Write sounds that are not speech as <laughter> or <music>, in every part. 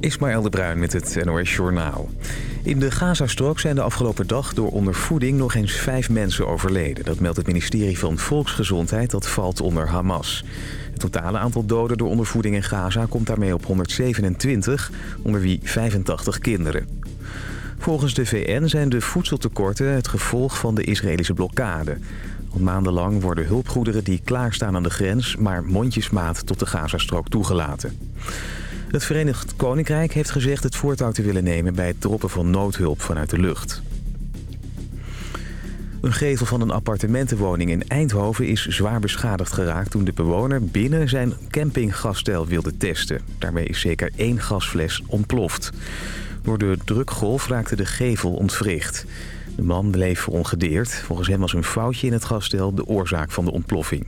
Ismaël de Bruin met het NOS Journaal. In de Gazastrook zijn de afgelopen dag door ondervoeding nog eens vijf mensen overleden. Dat meldt het ministerie van Volksgezondheid dat valt onder Hamas. Het totale aantal doden door ondervoeding in Gaza komt daarmee op 127, onder wie 85 kinderen. Volgens de VN zijn de voedseltekorten het gevolg van de Israëlische blokkade. Al maandenlang worden hulpgoederen die klaarstaan aan de grens... maar mondjesmaat tot de Gazastrook toegelaten. Het Verenigd Koninkrijk heeft gezegd het voortouw te willen nemen... bij het droppen van noodhulp vanuit de lucht. Een gevel van een appartementenwoning in Eindhoven is zwaar beschadigd geraakt... toen de bewoner binnen zijn campinggasstijl wilde testen. Daarmee is zeker één gasfles ontploft. Door de drukgolf raakte de gevel ontwricht. De man bleef ongedeerd. Volgens hem was een foutje in het gasstel de oorzaak van de ontploffing.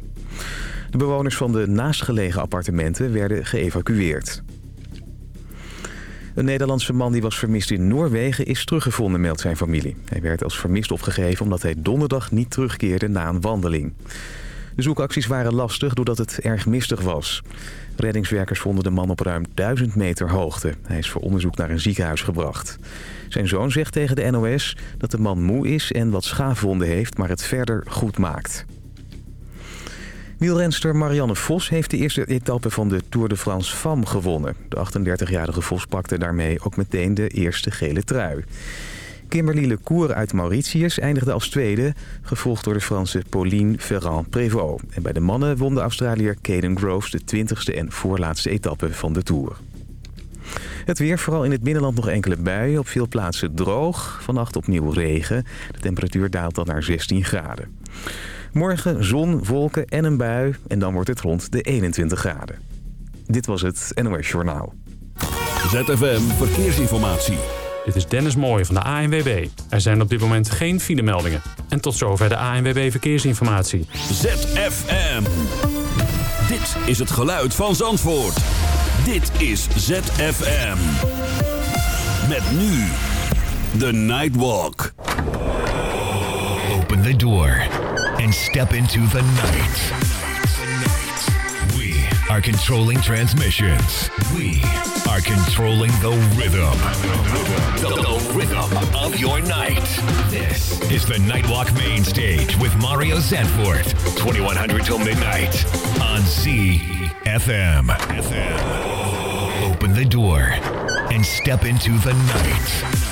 De bewoners van de naastgelegen appartementen werden geëvacueerd. Een Nederlandse man die was vermist in Noorwegen is teruggevonden, meldt zijn familie. Hij werd als vermist opgegeven omdat hij donderdag niet terugkeerde na een wandeling. De zoekacties waren lastig doordat het erg mistig was. Reddingswerkers vonden de man op ruim 1000 meter hoogte. Hij is voor onderzoek naar een ziekenhuis gebracht. Zijn zoon zegt tegen de NOS dat de man moe is en wat schaafwonden heeft... maar het verder goed maakt. Wielrenster Marianne Vos heeft de eerste etappe van de Tour de France FAM gewonnen. De 38-jarige Vos pakte daarmee ook meteen de eerste gele trui. Kimberly Lecour uit Mauritius eindigde als tweede... gevolgd door de Franse Pauline Ferrand-Prévot. En bij de mannen won de Australiër Caden Groves... de 20ste en voorlaatste etappe van de Tour. Het weer, vooral in het binnenland nog enkele buien. Op veel plaatsen droog. Vannacht opnieuw regen. De temperatuur daalt dan naar 16 graden. Morgen zon, wolken en een bui. En dan wordt het rond de 21 graden. Dit was het NOS Journaal. ZFM Verkeersinformatie. Dit is Dennis Mooij van de ANWB. Er zijn op dit moment geen filemeldingen. En tot zover de ANWB Verkeersinformatie. ZFM. Dit is het geluid van Zandvoort. Dit is ZFM. Met nu The Nightwalk. Open the door and step into the night. We are controlling transmissions. We are controlling the rhythm. The, the rhythm of your night. This is the Nightwalk Main Stage with Mario Zanfort. 2100 till midnight on CFM. FM. Open the door and step into the night.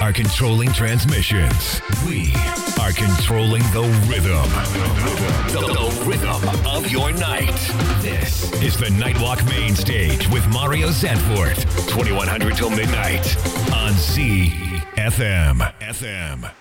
Are controlling transmissions. We are controlling the rhythm. The, the rhythm of your night. This is the Nightwalk Main Stage with Mario Zanfort. 2100 till midnight on CFM. FM.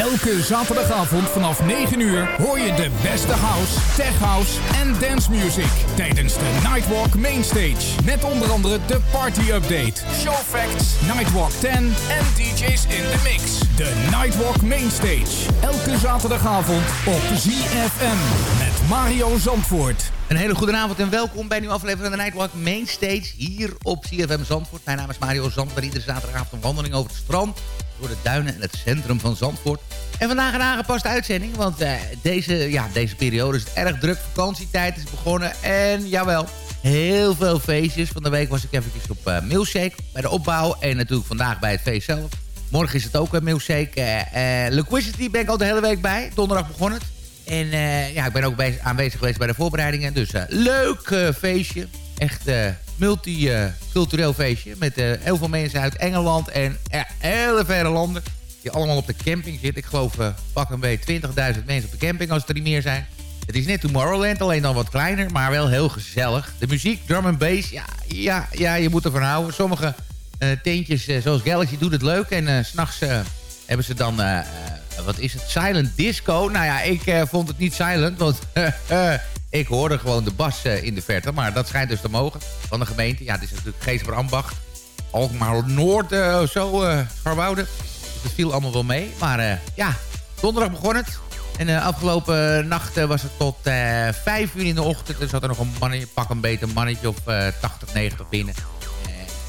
Elke zaterdagavond vanaf 9 uur hoor je de beste house, tech house en dance music tijdens de Nightwalk Mainstage. Met onder andere de party update, show facts, Nightwalk 10 en DJ's in the mix. De Nightwalk Mainstage. Elke zaterdagavond op ZFM met Mario Zandvoort. Een hele goede avond en welkom bij een nieuwe aflevering van de Nightwalk Mainstage hier op CFM Zandvoort. Mijn naam is Mario Zandvoort. Iedere zaterdagavond een wandeling over het strand, door de duinen en het centrum van Zandvoort. En vandaag een aangepaste uitzending, want uh, deze, ja, deze periode is erg druk. Vakantietijd is begonnen en jawel, heel veel feestjes. Van de week was ik eventjes op uh, bij de opbouw en natuurlijk vandaag bij het feest zelf. Morgen is het ook een Milkshake. Uh, Liquidity ben ik al de hele week bij. Donderdag begon het. En ja, ik ben ook aanwezig geweest bij de voorbereidingen. Dus leuk feestje. Echt multicultureel feestje. Met heel veel mensen uit Engeland en hele verre landen. Die allemaal op de camping zitten. Ik geloof pak een beetje 20.000 mensen op de camping als er niet meer zijn. Het is net Tomorrowland, alleen dan wat kleiner, maar wel heel gezellig. De muziek, drum and bass, ja, ja, ja je moet ervan houden. Sommige tentjes, zoals Galaxy, doet het leuk. En s s'nachts hebben ze dan wat is het? Silent disco. Nou ja, ik uh, vond het niet silent, want <laughs> ik hoorde gewoon de bas uh, in de verte. Maar dat schijnt dus te mogen van de gemeente. Ja, het is natuurlijk Geesbrandbach. Alkmaar Noord uh, of zo, uh, Scharwoude. Dus het viel allemaal wel mee. Maar ja, donderdag begon het. En afgelopen nacht was het tot vijf uur in de ochtend. Er zat er nog een mannetje, pak een beter mannetje of 80, 90 binnen.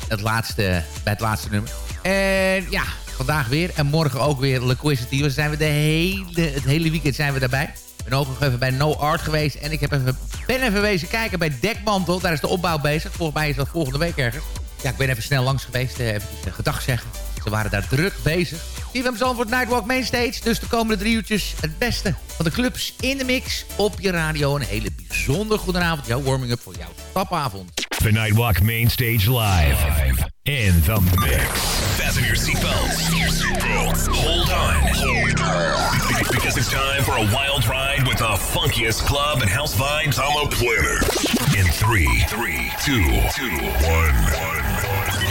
het laatste, bij het laatste nummer. En ja, vandaag weer. En morgen ook weer Liquidity. Dan zijn we de hele, het hele weekend zijn we daarbij. Ben ook nog even bij No Art geweest. En ik heb even, ben even wezen kijken bij Dekmantel. Daar is de opbouw bezig. Volgens mij is dat volgende week ergens. Ja, ik ben even snel langs geweest. Uh, even uh, gedag zeggen. Ze waren daar druk bezig. CFM Zandvoort Nightwalk Mainstage. Dus de komende drie uurtjes het beste van de clubs in de mix op je radio. Een hele bijzonder goede avond. Jouw warming-up voor jouw stapavond. The Nightwalk Main Stage Live. In the mix. Fasten your seatbelts. Hold on. Hold on. Because it's time for a wild ride with the funkiest club and house vibes on the planet. In three, three, two, two, one, one.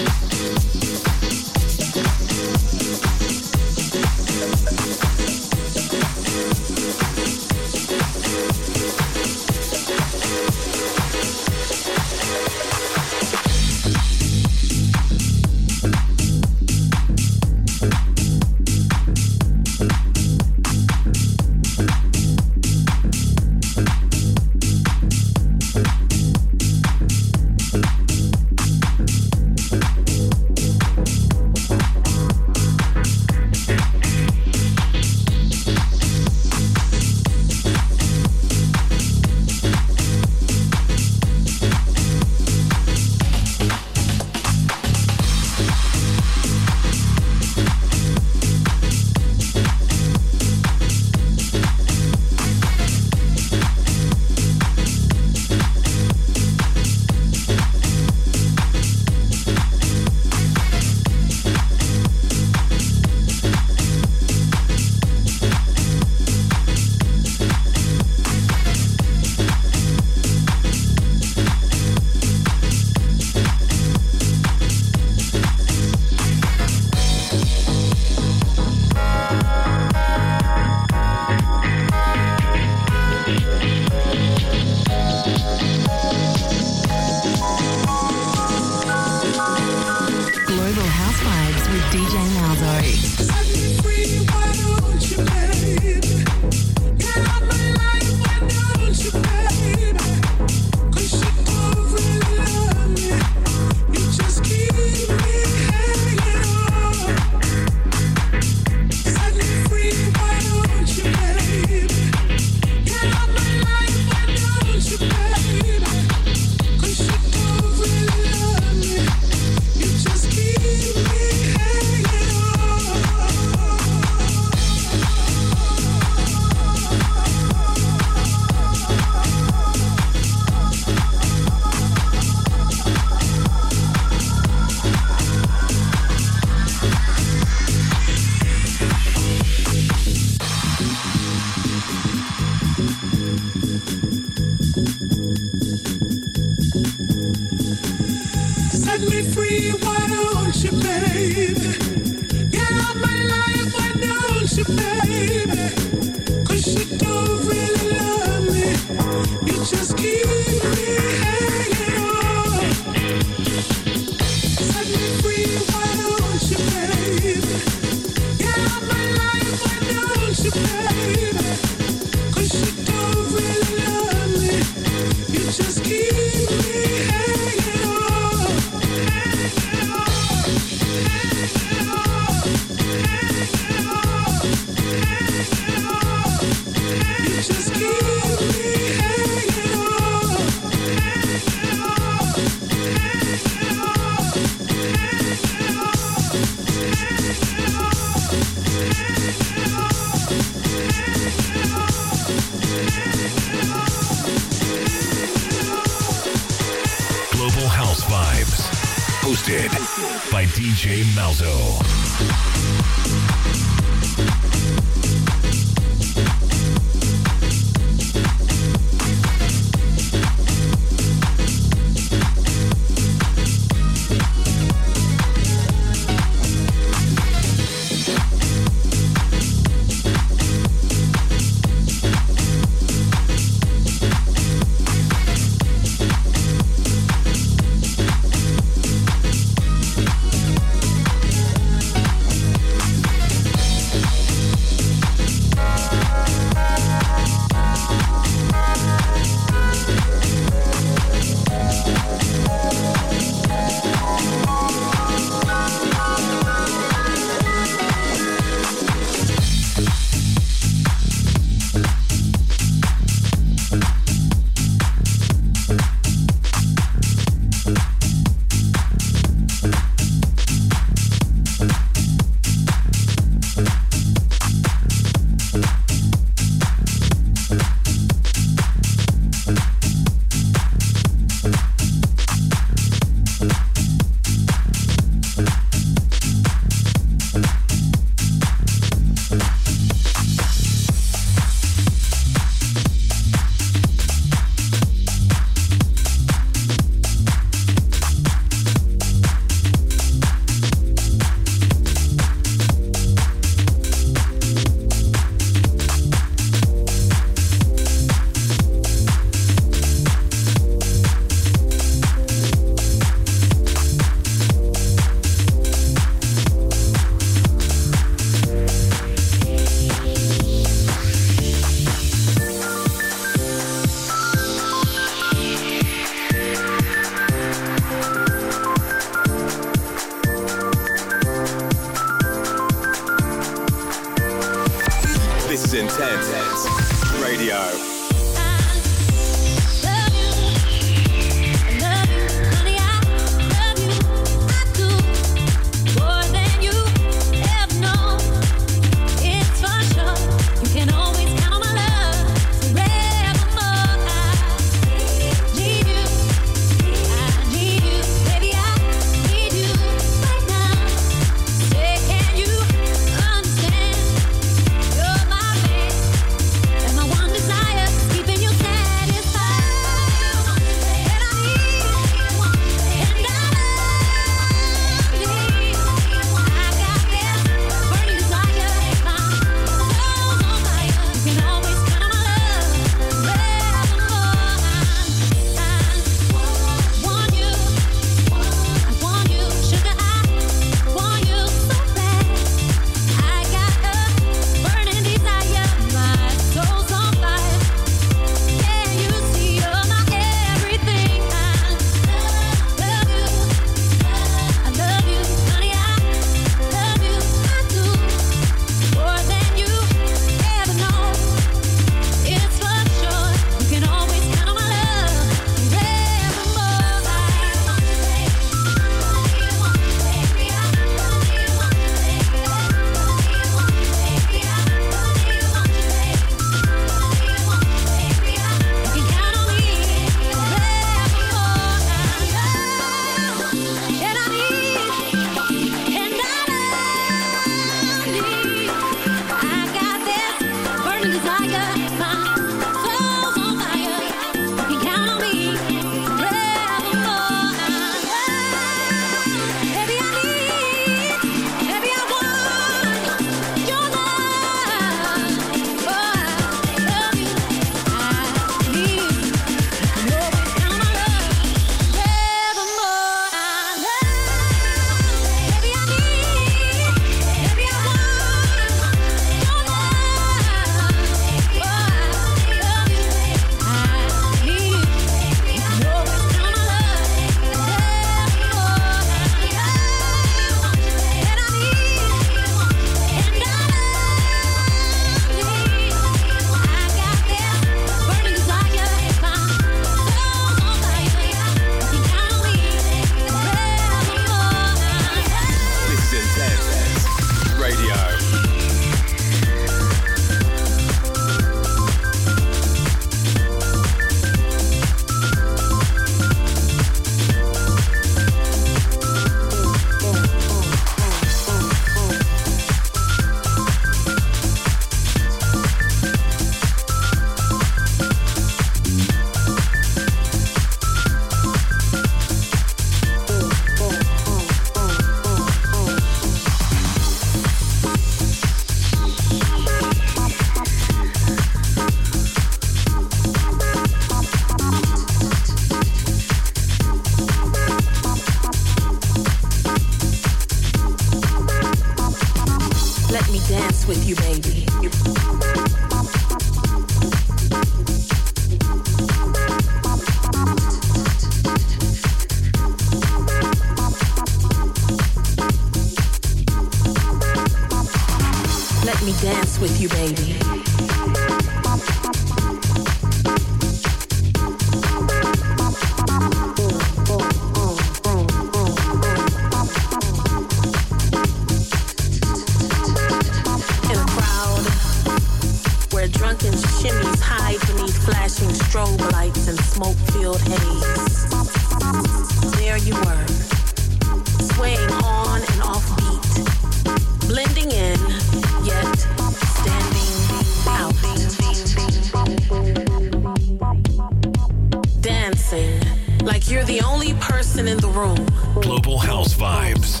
the only person in the room. Global House Vibes,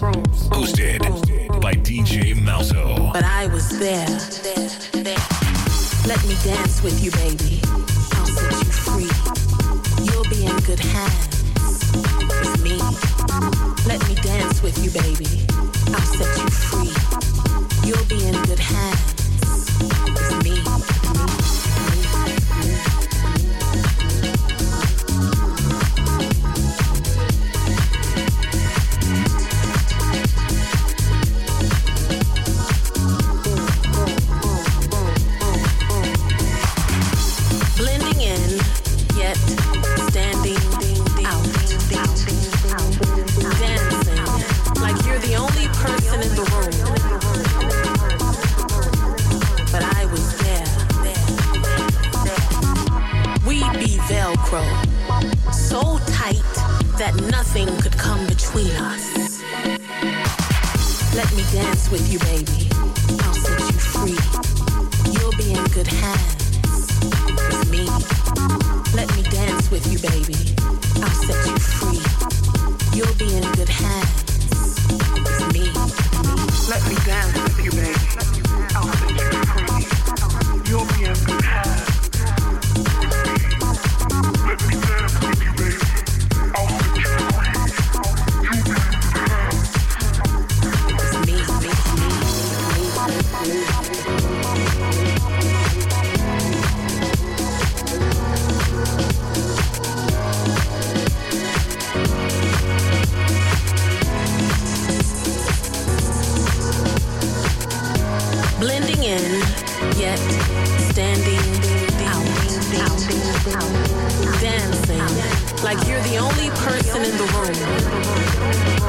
hosted by DJ Malzo. But I was there. Let me dance with you, baby. I'll set you free. You'll be in good hands with me. Let me dance with you, baby. I'll set you free. You'll be in good hands with me. step, standing out, out, out, dancing like you're the only person in the room.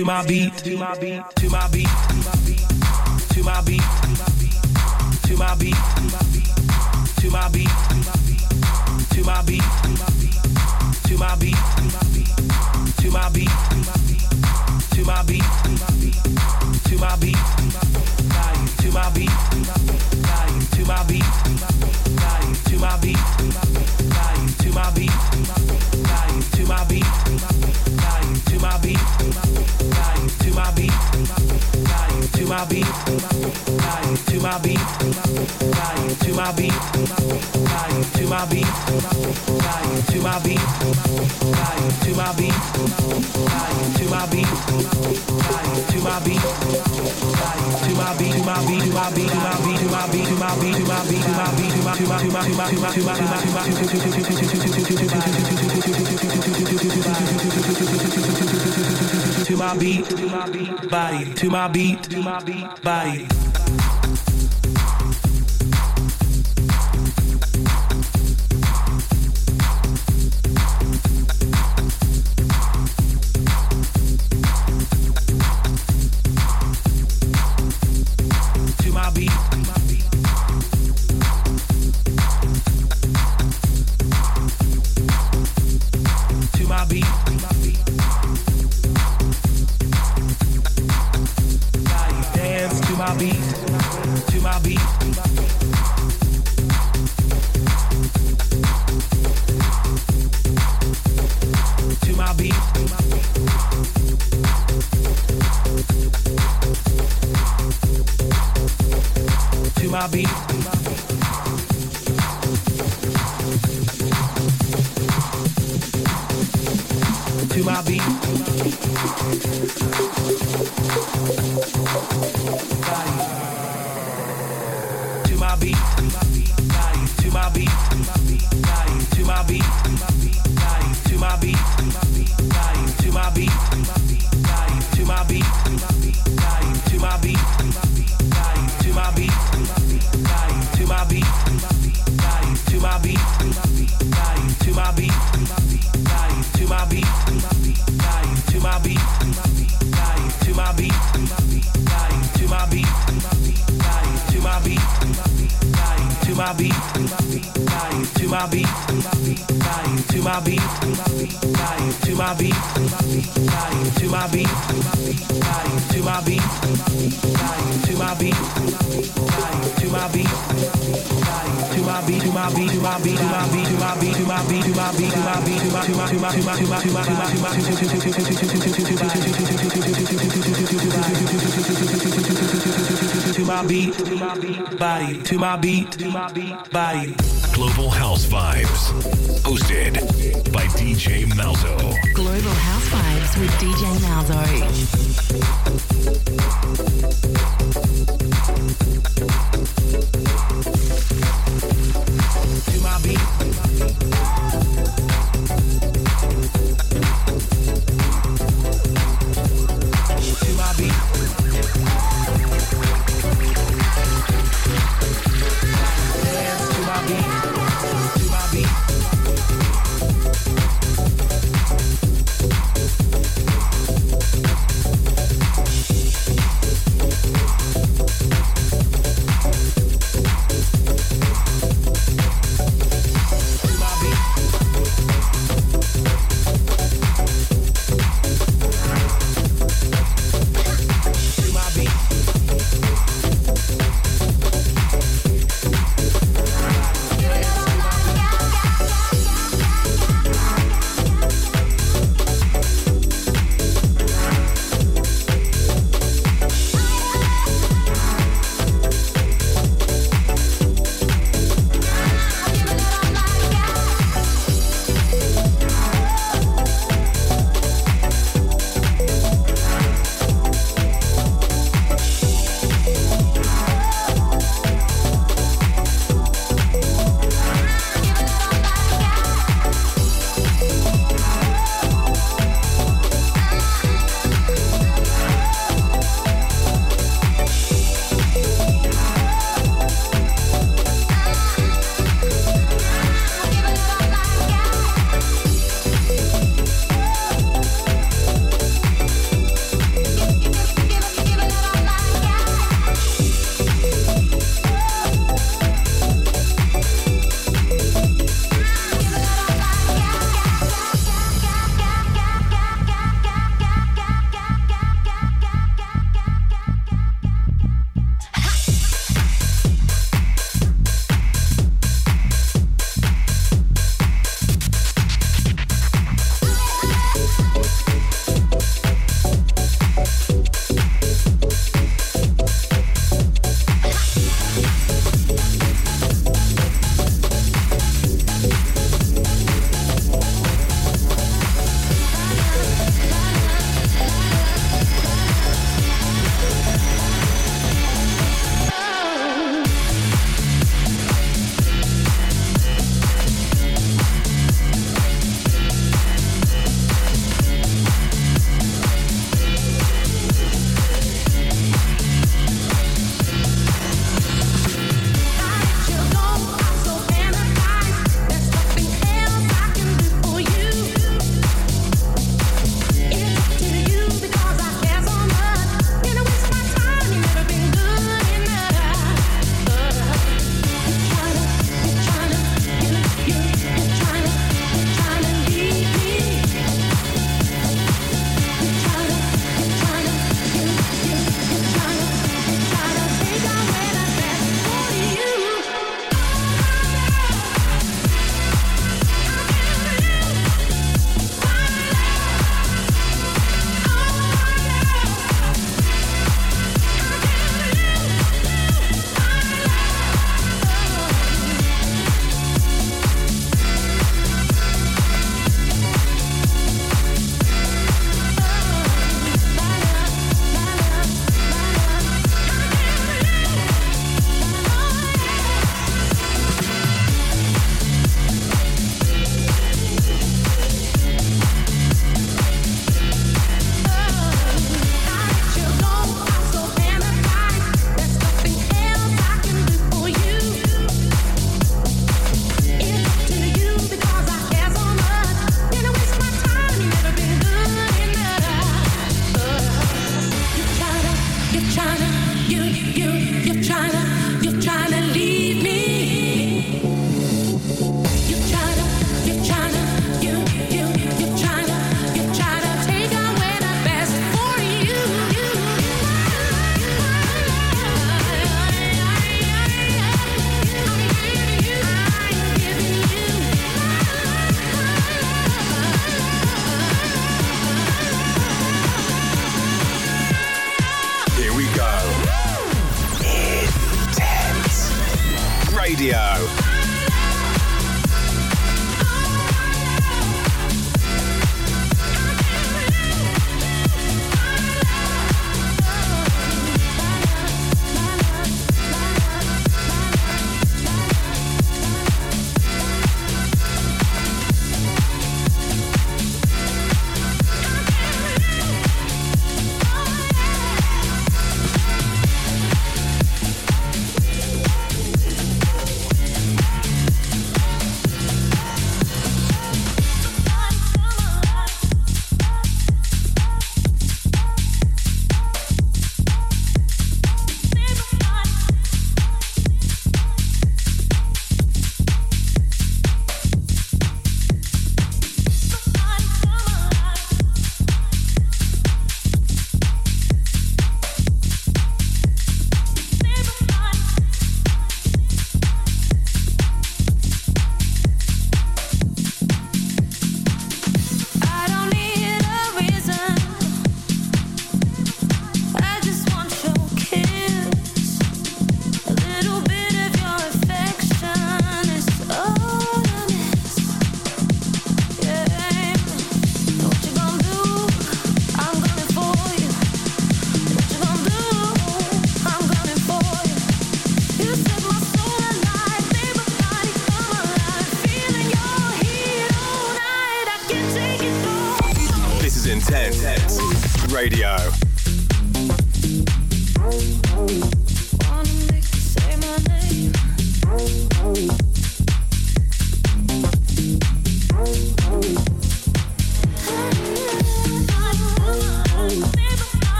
To my beat, to my beat, to my beat, to my beat, to my beat, to my beat, to my beat, to my beat, to my beat, to my beat, to my beat, to my beat, to my beat, to my beat, to my beat, my beat, to my beat to my beat, to my beat, to my beat, to my beat, to my beat, to my beat, to my beat, to my beat, to my beat, to my beat, to my beat, to my beat, to my beat, to my beat, to my beat, to my to my to my to my to my to my to my beat, body, to my beat, body. to my beat, body. Global House Vibes, hosted by DJ Malzo. Global House Vibes with DJ Malzo. To my beat.